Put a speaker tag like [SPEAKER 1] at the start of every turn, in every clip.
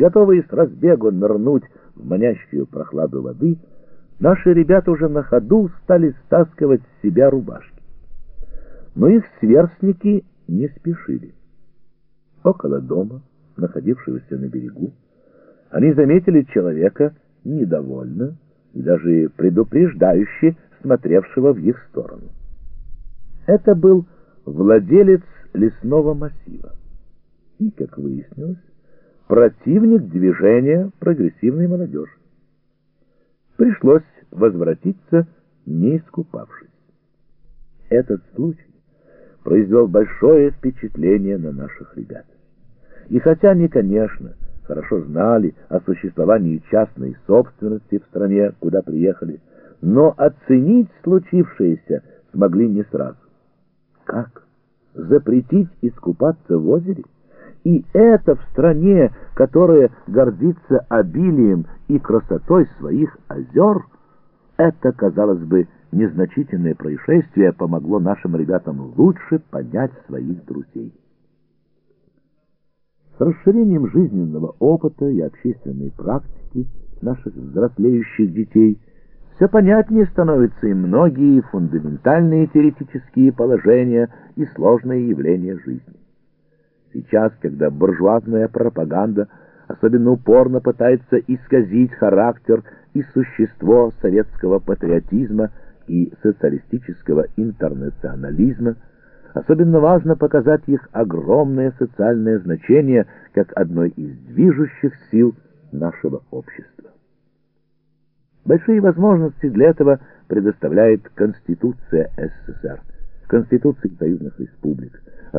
[SPEAKER 1] Готовые с разбегу нырнуть в манящую прохладу воды, наши ребята уже на ходу стали стаскивать с себя рубашки. Но их сверстники не спешили. Около дома, находившегося на берегу, они заметили человека недовольно и даже предупреждающе смотревшего в их сторону. Это был владелец лесного массива и, как выяснилось, противник движения прогрессивной молодежи. Пришлось возвратиться, не искупавшись. Этот случай произвел большое впечатление на наших ребят. И хотя они, конечно, хорошо знали о существовании частной собственности в стране, куда приехали, но оценить случившееся смогли не сразу. Как? Запретить искупаться в озере? И это в стране, которая гордится обилием и красотой своих озер, это, казалось бы, незначительное происшествие помогло нашим ребятам лучше понять своих друзей. С расширением жизненного опыта и общественной практики наших взрослеющих детей все понятнее становятся и многие фундаментальные теоретические положения и сложные явления жизни. Сейчас, когда буржуазная пропаганда особенно упорно пытается исказить характер и существо советского патриотизма и социалистического интернационализма, Особенно важно показать их огромное социальное значение как одной из движущих сил нашего общества. Большие возможности для этого предоставляет Конституция СССР, Конституции союзных республик,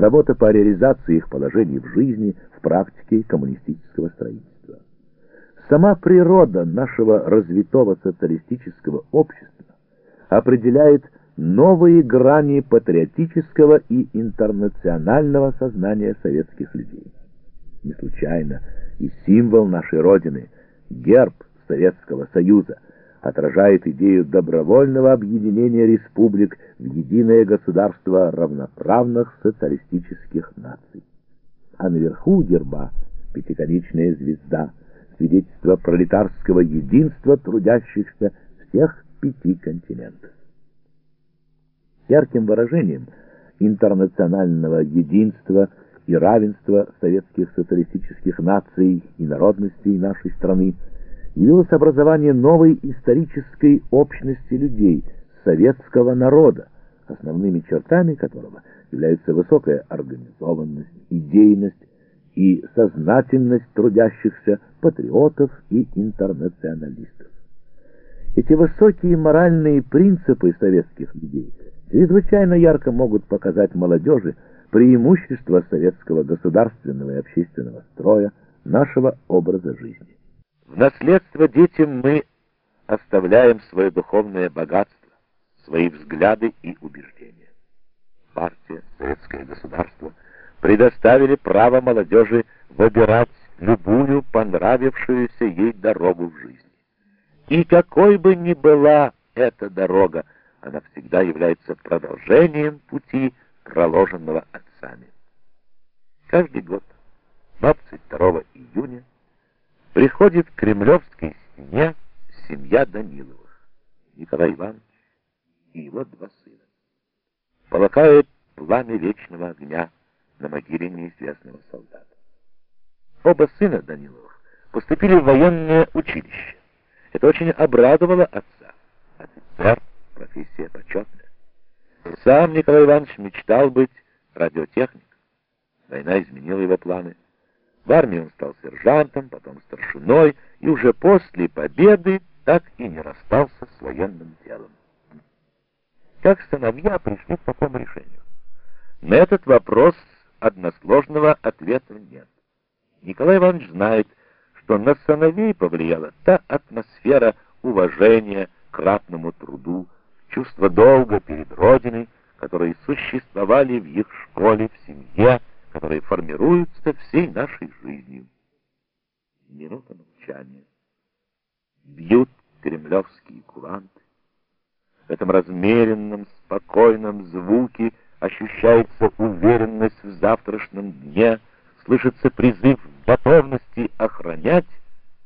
[SPEAKER 1] работа по реализации их положений в жизни, в практике коммунистического строительства. Сама природа нашего развитого социалистического общества определяет новые грани патриотического и интернационального сознания советских людей. Не случайно и символ нашей Родины, герб Советского Союза, отражает идею добровольного объединения республик в единое государство равноправных социалистических наций. А наверху герба пятиконечная звезда, свидетельство пролетарского единства трудящихся всех пяти континентов ярким выражением интернационального единства и равенства советских социалистических наций и народностей нашей страны явилось образование новой исторической общности людей, советского народа, основными чертами которого являются высокая организованность, идейность и сознательность трудящихся патриотов и интернационалистов. Эти высокие моральные принципы советских людей чрезвычайно ярко могут показать молодежи преимущества советского государственного и общественного строя, нашего образа жизни. В наследство детям мы оставляем свое духовное богатство, свои взгляды и убеждения. Партия, советское государство предоставили право молодежи выбирать любую понравившуюся ей дорогу в жизни. И какой бы ни была эта дорога, она всегда является продолжением пути, проложенного отцами. Каждый год, 22 июня, приходит к Кремлевской стене семья Даниловых, Николай Иванович и его два сына. Полакает пламя вечного огня на могиле неизвестного солдата. Оба сына Даниловых поступили в военное училище. Это очень обрадовало отца. Офицер, профессия почетная. Сам Николай Иванович мечтал быть радиотехником. Война изменила его планы. В армии он стал сержантом, потом старшиной, и уже после победы так и не расстался с военным делом. Как сыновья пришли к такому решению? На этот вопрос односложного ответа нет. Николай Иванович знает, что на сыновей повлияла та атмосфера уважения к ратному труду, чувство долга перед Родиной, которые существовали в их школе, в семье, которые формируются всей нашей жизнью. Минута молчания. Бьют кремлевские куранты. В этом размеренном, спокойном звуке ощущается уверенность в завтрашнем дне, слышится призыв готовности охранять